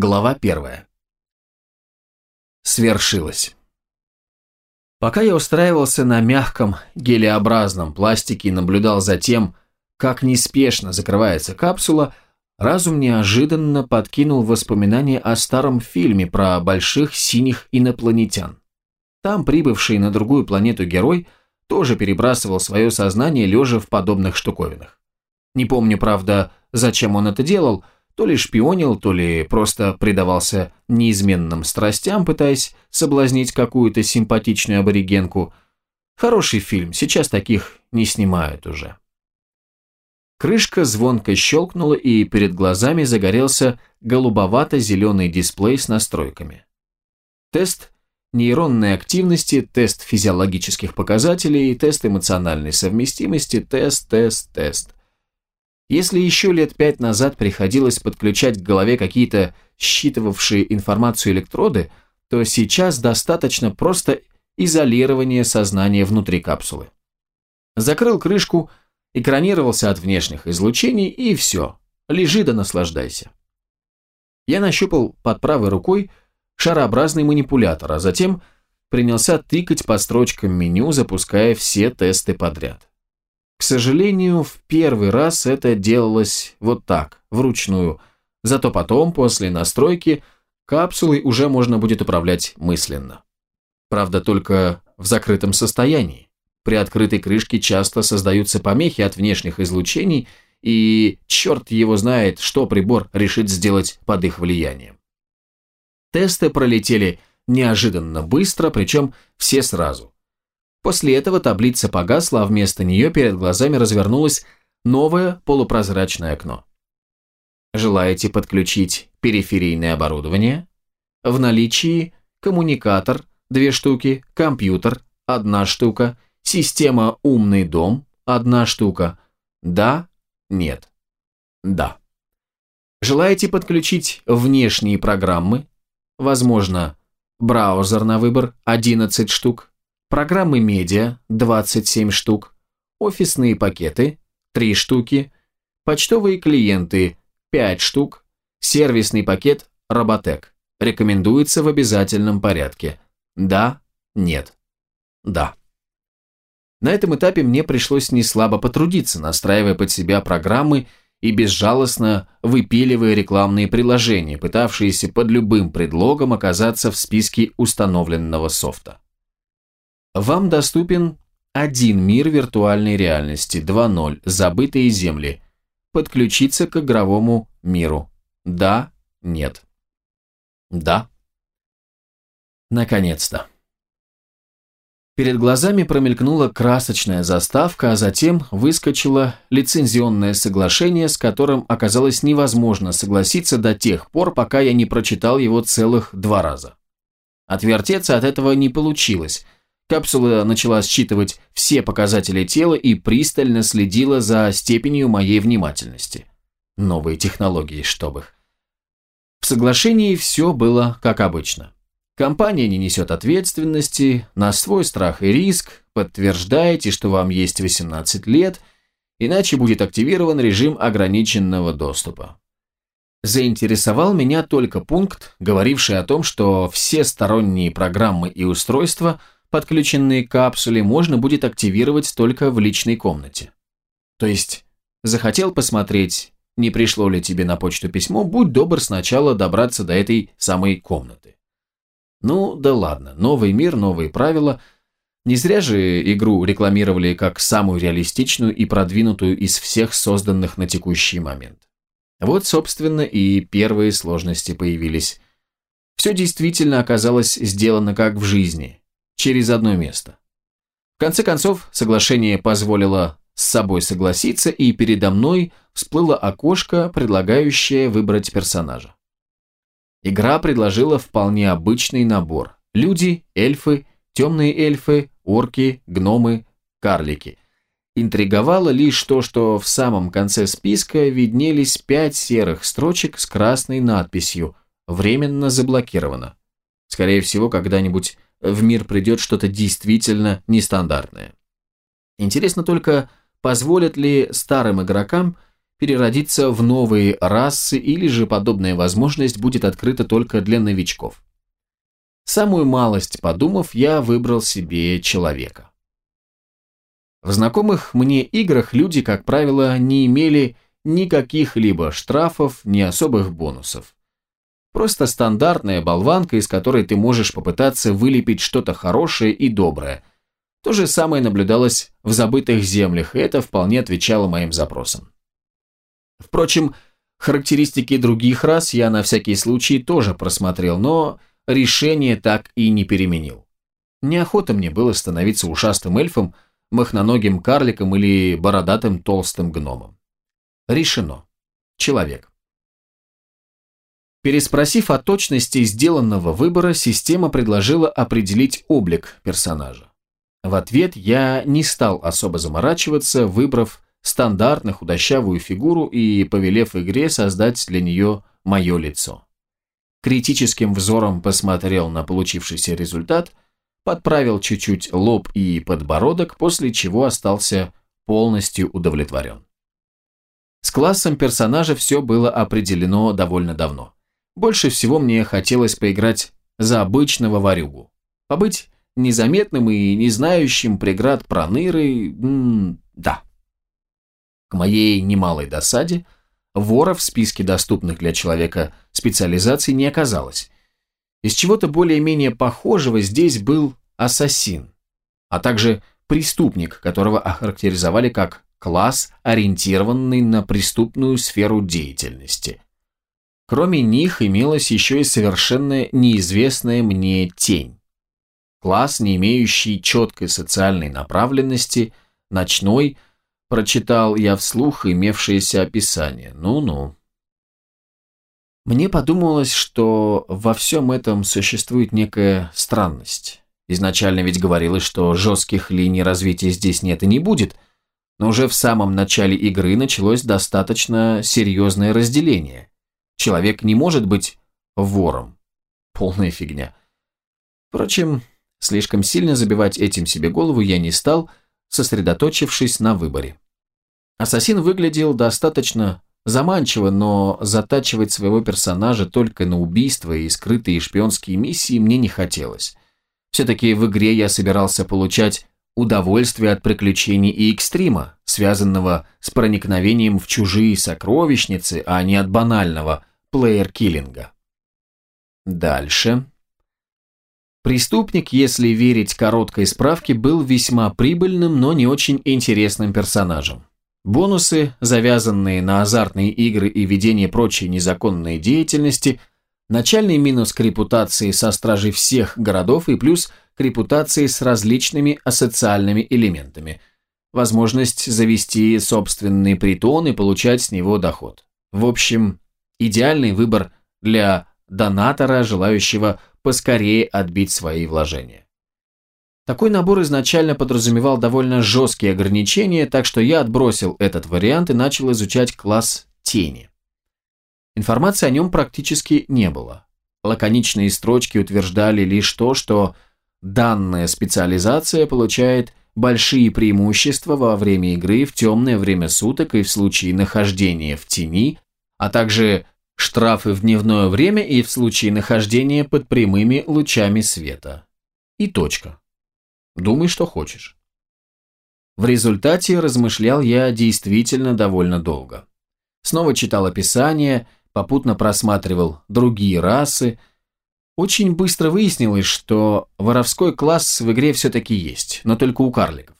Глава первая. Свершилось. Пока я устраивался на мягком гелеобразном пластике и наблюдал за тем, как неспешно закрывается капсула, разум неожиданно подкинул воспоминания о старом фильме про больших синих инопланетян. Там прибывший на другую планету герой тоже перебрасывал свое сознание лежа в подобных штуковинах. Не помню, правда, зачем он это делал – то ли шпионил, то ли просто предавался неизменным страстям, пытаясь соблазнить какую-то симпатичную аборигенку. Хороший фильм, сейчас таких не снимают уже. Крышка звонко щелкнула, и перед глазами загорелся голубовато-зеленый дисплей с настройками. Тест нейронной активности, тест физиологических показателей, тест эмоциональной совместимости, тест, тест, тест. Если еще лет пять назад приходилось подключать к голове какие-то считывавшие информацию электроды, то сейчас достаточно просто изолирование сознания внутри капсулы. Закрыл крышку, экранировался от внешних излучений и все, лежи да наслаждайся. Я нащупал под правой рукой шарообразный манипулятор, а затем принялся тыкать по строчкам меню, запуская все тесты подряд. К сожалению, в первый раз это делалось вот так, вручную. Зато потом, после настройки, капсулой уже можно будет управлять мысленно. Правда, только в закрытом состоянии. При открытой крышке часто создаются помехи от внешних излучений, и черт его знает, что прибор решит сделать под их влиянием. Тесты пролетели неожиданно быстро, причем все сразу. После этого таблица погасла, а вместо нее перед глазами развернулось новое полупрозрачное окно. Желаете подключить периферийное оборудование? В наличии коммуникатор, две штуки, компьютер, одна штука, система «Умный дом», одна штука. Да, нет, да. Желаете подключить внешние программы? Возможно, браузер на выбор 11 штук, программы медиа – 27 штук, офисные пакеты – 3 штуки, почтовые клиенты – 5 штук, сервисный пакет Роботек. Рекомендуется в обязательном порядке. Да, нет, да. На этом этапе мне пришлось неслабо потрудиться, настраивая под себя программы и безжалостно выпиливая рекламные приложения, пытавшиеся под любым предлогом оказаться в списке установленного софта. Вам доступен один мир виртуальной реальности 2.0, забытые земли. Подключиться к игровому миру. Да, нет. Да. Наконец-то. Перед глазами промелькнула красочная заставка, а затем выскочило лицензионное соглашение, с которым оказалось невозможно согласиться до тех пор, пока я не прочитал его целых два раза. Отвертеться от этого не получилось – Капсула начала считывать все показатели тела и пристально следила за степенью моей внимательности. Новые технологии, чтобы их. В соглашении все было как обычно. Компания не несет ответственности, на свой страх и риск, подтверждаете, что вам есть 18 лет, иначе будет активирован режим ограниченного доступа. Заинтересовал меня только пункт, говоривший о том, что все сторонние программы и устройства – подключенные к капсуле можно будет активировать только в личной комнате. То есть, захотел посмотреть, не пришло ли тебе на почту письмо, будь добр сначала добраться до этой самой комнаты. Ну, да ладно, новый мир, новые правила. Не зря же игру рекламировали как самую реалистичную и продвинутую из всех созданных на текущий момент. Вот, собственно, и первые сложности появились. Все действительно оказалось сделано как в жизни, через одно место. В конце концов, соглашение позволило с собой согласиться, и передо мной всплыло окошко, предлагающее выбрать персонажа. Игра предложила вполне обычный набор. Люди, эльфы, темные эльфы, орки, гномы, карлики. Интриговало лишь то, что в самом конце списка виднелись пять серых строчек с красной надписью «Временно заблокировано». Скорее всего, когда-нибудь в мир придет что-то действительно нестандартное. Интересно только, позволят ли старым игрокам переродиться в новые расы или же подобная возможность будет открыта только для новичков. Самую малость подумав, я выбрал себе человека. В знакомых мне играх люди, как правило, не имели никаких либо штрафов, ни особых бонусов. Просто стандартная болванка, из которой ты можешь попытаться вылепить что-то хорошее и доброе. То же самое наблюдалось в забытых землях, и это вполне отвечало моим запросам. Впрочем, характеристики других рас я на всякий случай тоже просмотрел, но решение так и не переменил. Неохота мне было становиться ушастым эльфом, махноногим карликом или бородатым толстым гномом. Решено. Человек. Переспросив о точности сделанного выбора, система предложила определить облик персонажа. В ответ я не стал особо заморачиваться, выбрав стандартно худощавую фигуру и повелев игре создать для нее мое лицо. Критическим взором посмотрел на получившийся результат, подправил чуть-чуть лоб и подбородок, после чего остался полностью удовлетворен. С классом персонажа все было определено довольно давно. Больше всего мне хотелось поиграть за обычного варюгу. Побыть незаметным и не знающим преград проныры, да. К моей немалой досаде, вора в списке доступных для человека специализаций не оказалось. Из чего-то более-менее похожего здесь был ассасин, а также преступник, которого охарактеризовали как класс, ориентированный на преступную сферу деятельности. Кроме них имелась еще и совершенно неизвестная мне тень. Класс, не имеющий четкой социальной направленности, ночной – Прочитал я вслух имевшееся описание. Ну-ну. Мне подумалось, что во всем этом существует некая странность. Изначально ведь говорилось, что жестких линий развития здесь нет и не будет, но уже в самом начале игры началось достаточно серьезное разделение. Человек не может быть вором. Полная фигня. Впрочем, слишком сильно забивать этим себе голову я не стал, сосредоточившись на выборе. Ассасин выглядел достаточно заманчиво, но затачивать своего персонажа только на убийства и скрытые шпионские миссии мне не хотелось. Все-таки в игре я собирался получать удовольствие от приключений и экстрима, связанного с проникновением в чужие сокровищницы, а не от банального плеер-киллинга. Дальше. Преступник, если верить короткой справке, был весьма прибыльным, но не очень интересным персонажем. Бонусы, завязанные на азартные игры и ведение прочей незаконной деятельности, начальный минус к репутации со стражей всех городов и плюс к репутации с различными асоциальными элементами. Возможность завести собственный притон и получать с него доход. В общем, идеальный выбор для донатора, желающего поскорее отбить свои вложения. Такой набор изначально подразумевал довольно жесткие ограничения, так что я отбросил этот вариант и начал изучать класс тени. Информации о нем практически не было. Лаконичные строчки утверждали лишь то, что данная специализация получает большие преимущества во время игры в темное время суток и в случае нахождения в тени, а также штрафы в дневное время и в случае нахождения под прямыми лучами света. И точка. Думай, что хочешь. В результате размышлял я действительно довольно долго. Снова читал описание, попутно просматривал другие расы. Очень быстро выяснилось, что воровской класс в игре все-таки есть, но только у карликов.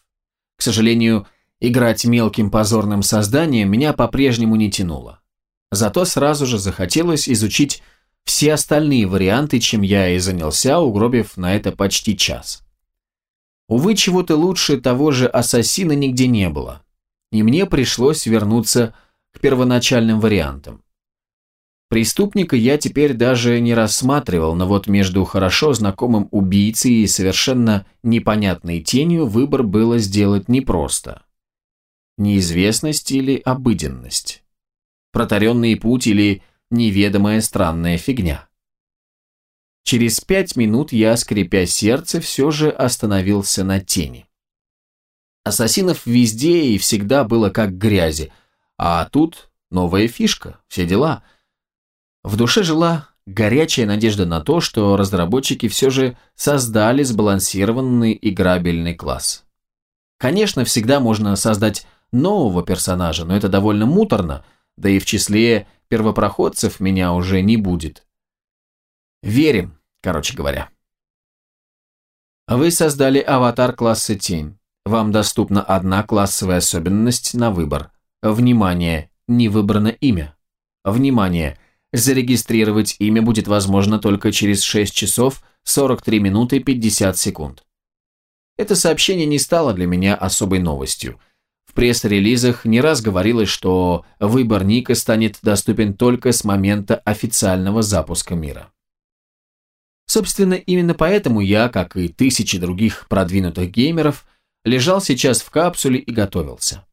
К сожалению, играть мелким позорным созданием меня по-прежнему не тянуло. Зато сразу же захотелось изучить все остальные варианты, чем я и занялся, угробив на это почти час. Увы, чего-то лучше того же ассасина нигде не было. И мне пришлось вернуться к первоначальным вариантам. Преступника я теперь даже не рассматривал, но вот между хорошо знакомым убийцей и совершенно непонятной тенью выбор было сделать непросто. Неизвестность или обыденность? Протаренный путь или неведомая странная фигня? Через пять минут я, скрипя сердце, все же остановился на тени. Ассасинов везде и всегда было как грязи, А тут новая фишка, все дела. В душе жила горячая надежда на то, что разработчики все же создали сбалансированный играбельный класс. Конечно, всегда можно создать нового персонажа, но это довольно муторно, да и в числе первопроходцев меня уже не будет. Верим, короче говоря. Вы создали аватар класса Тень. Вам доступна одна классовая особенность на выбор. Внимание, не выбрано имя. Внимание, зарегистрировать имя будет возможно только через 6 часов 43 минуты 50 секунд. Это сообщение не стало для меня особой новостью. В пресс-релизах не раз говорилось, что выбор ника станет доступен только с момента официального запуска мира. Собственно, именно поэтому я, как и тысячи других продвинутых геймеров, лежал сейчас в капсуле и готовился.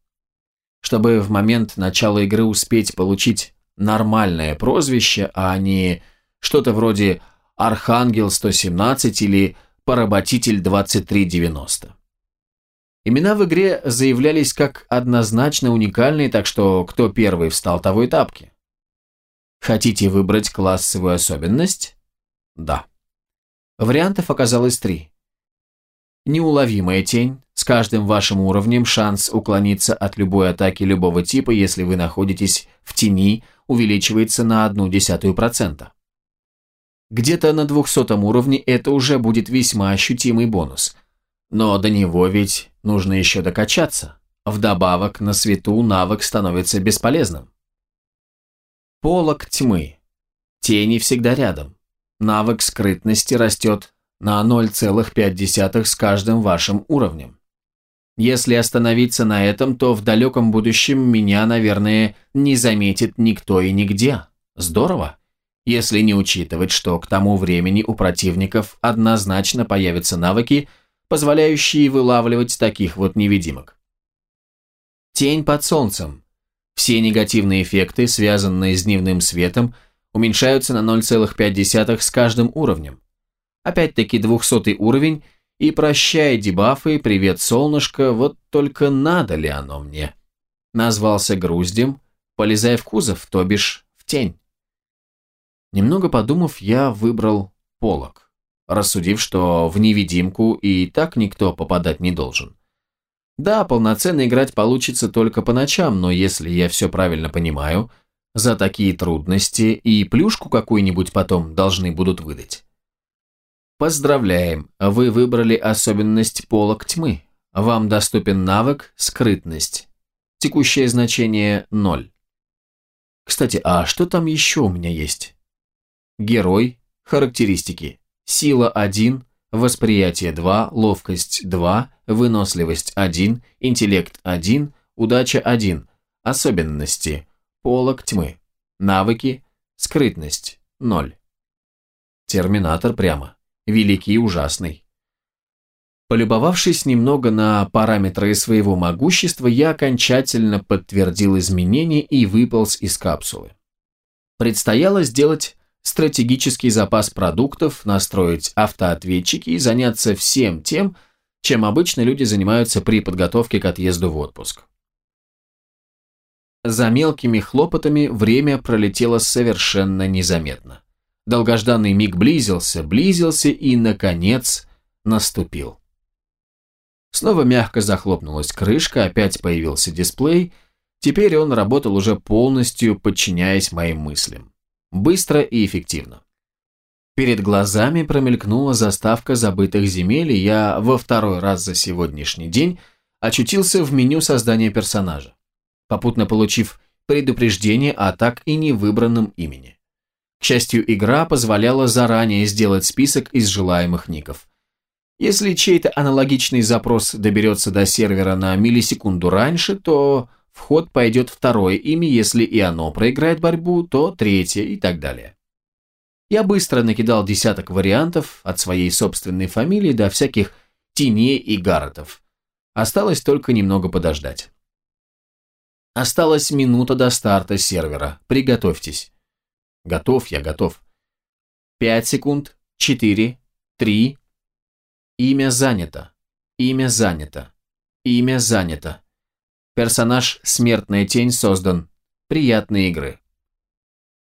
Чтобы в момент начала игры успеть получить нормальное прозвище, а не что-то вроде «Архангел 117» или «Поработитель 2390». Имена в игре заявлялись как однозначно уникальные, так что кто первый встал, того и тапки. Хотите выбрать классовую особенность? Да. Вариантов оказалось три. Неуловимая тень. С каждым вашим уровнем шанс уклониться от любой атаки любого типа, если вы находитесь в тени, увеличивается на одну десятую процента. Где-то на двухсотом уровне это уже будет весьма ощутимый бонус. Но до него ведь нужно еще докачаться. Вдобавок, на свету навык становится бесполезным. Полок тьмы. Тени всегда рядом навык скрытности растет на 0,5 с каждым вашим уровнем. Если остановиться на этом, то в далеком будущем меня, наверное, не заметит никто и нигде. Здорово. Если не учитывать, что к тому времени у противников однозначно появятся навыки, позволяющие вылавливать таких вот невидимок. Тень под солнцем. Все негативные эффекты, связанные с дневным светом, уменьшаются на 0,5 с каждым уровнем. Опять-таки 200 уровень, и прощай дебафы, привет солнышко, вот только надо ли оно мне? Назвался груздем, полезая в кузов, то бишь в тень. Немного подумав, я выбрал полок, рассудив, что в невидимку и так никто попадать не должен. Да, полноценно играть получится только по ночам, но если я все правильно понимаю – за такие трудности и плюшку какую-нибудь потом должны будут выдать. Поздравляем, вы выбрали особенность полок тьмы. Вам доступен навык «Скрытность». Текущее значение 0. Кстати, а что там еще у меня есть? Герой, характеристики. Сила 1, восприятие 2, ловкость 2, выносливость 1, интеллект 1, удача 1, особенности – Полок тьмы. Навыки. Скрытность. Ноль. Терминатор прямо. Великий и ужасный. Полюбовавшись немного на параметры своего могущества, я окончательно подтвердил изменения и выполз из капсулы. Предстояло сделать стратегический запас продуктов, настроить автоответчики и заняться всем тем, чем обычно люди занимаются при подготовке к отъезду в отпуск. За мелкими хлопотами время пролетело совершенно незаметно. Долгожданный миг близился, близился и, наконец, наступил. Снова мягко захлопнулась крышка, опять появился дисплей. Теперь он работал уже полностью, подчиняясь моим мыслям. Быстро и эффективно. Перед глазами промелькнула заставка забытых земель, и я во второй раз за сегодняшний день очутился в меню создания персонажа попутно получив предупреждение о так и не выбранном имени. К счастью, игра позволяла заранее сделать список из желаемых ников. Если чей-то аналогичный запрос доберется до сервера на миллисекунду раньше, то в ход пойдет второе имя, если и оно проиграет борьбу, то третье и так далее. Я быстро накидал десяток вариантов от своей собственной фамилии до всяких теней и гаротов. Осталось только немного подождать. Осталась минута до старта сервера. Приготовьтесь. Готов я, готов. Пять секунд. Четыре. Три. Имя занято. Имя занято. Имя занято. Персонаж «Смертная тень» создан. Приятные игры.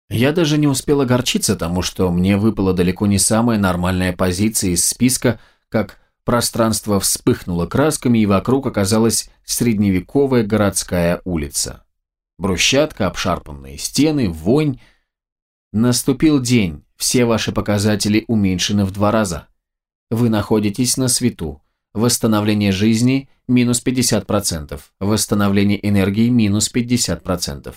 Я даже не успел огорчиться тому, что мне выпала далеко не самая нормальная позиция из списка, как пространство вспыхнуло красками, и вокруг оказалась средневековая городская улица. Брусчатка, обшарпанные стены, вонь. Наступил день, все ваши показатели уменьшены в два раза. Вы находитесь на свету. Восстановление жизни – минус 50%. Восстановление энергии – минус 50%.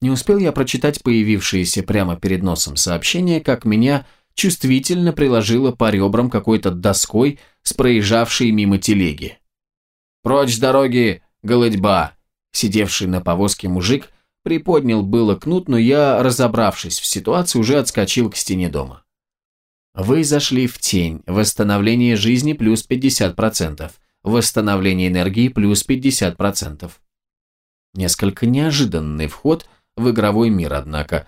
Не успел я прочитать появившееся прямо перед носом сообщение, как меня чувствительно приложило по ребрам какой-то доской с проезжавшей мимо телеги. «Прочь с дороги, голодьба!» Сидевший на повозке мужик приподнял было кнут, но я, разобравшись в ситуации, уже отскочил к стене дома. Вы зашли в тень. Восстановление жизни плюс 50%. Восстановление энергии плюс 50%. Несколько неожиданный вход в игровой мир, однако.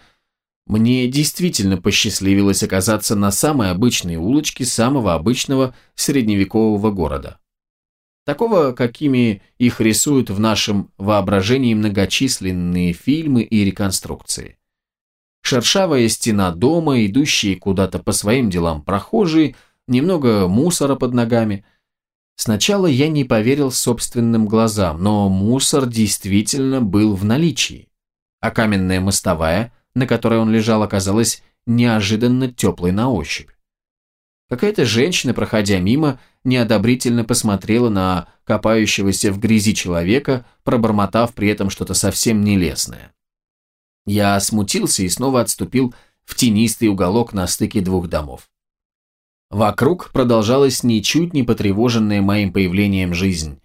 Мне действительно посчастливилось оказаться на самой обычной улочке самого обычного средневекового города. Такого, какими их рисуют в нашем воображении многочисленные фильмы и реконструкции. Шершавая стена дома, идущие куда-то по своим делам прохожие, немного мусора под ногами. Сначала я не поверил собственным глазам, но мусор действительно был в наличии. А каменная мостовая, на которой он лежал, оказалась неожиданно теплой на ощупь. Какая-то женщина, проходя мимо, неодобрительно посмотрела на копающегося в грязи человека, пробормотав при этом что-то совсем нелестное. Я смутился и снова отступил в тенистый уголок на стыке двух домов. Вокруг продолжалась ничуть не потревоженная моим появлением жизнь.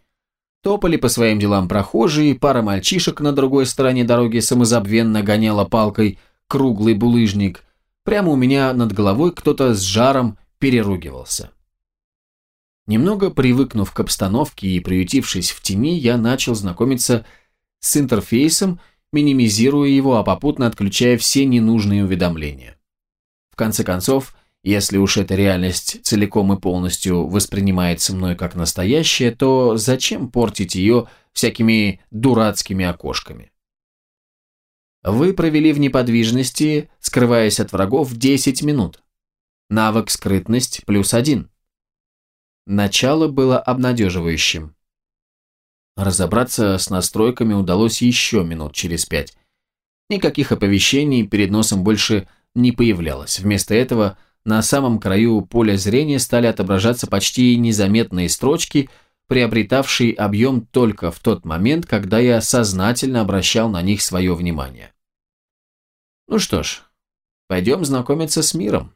Топали по своим делам прохожие, пара мальчишек на другой стороне дороги самозабвенно гоняла палкой круглый булыжник. Прямо у меня над головой кто-то с жаром переругивался. Немного привыкнув к обстановке и приютившись в тени, я начал знакомиться с интерфейсом, минимизируя его, а попутно отключая все ненужные уведомления. В конце концов, если уж эта реальность целиком и полностью воспринимается мной как настоящая, то зачем портить ее всякими дурацкими окошками? Вы провели в неподвижности, скрываясь от врагов, 10 минут. Навык скрытность плюс один. Начало было обнадеживающим. Разобраться с настройками удалось еще минут через пять. Никаких оповещений перед носом больше не появлялось. Вместо этого на самом краю поля зрения стали отображаться почти незаметные строчки, приобретавшие объем только в тот момент, когда я сознательно обращал на них свое внимание. Ну что ж, пойдем знакомиться с миром.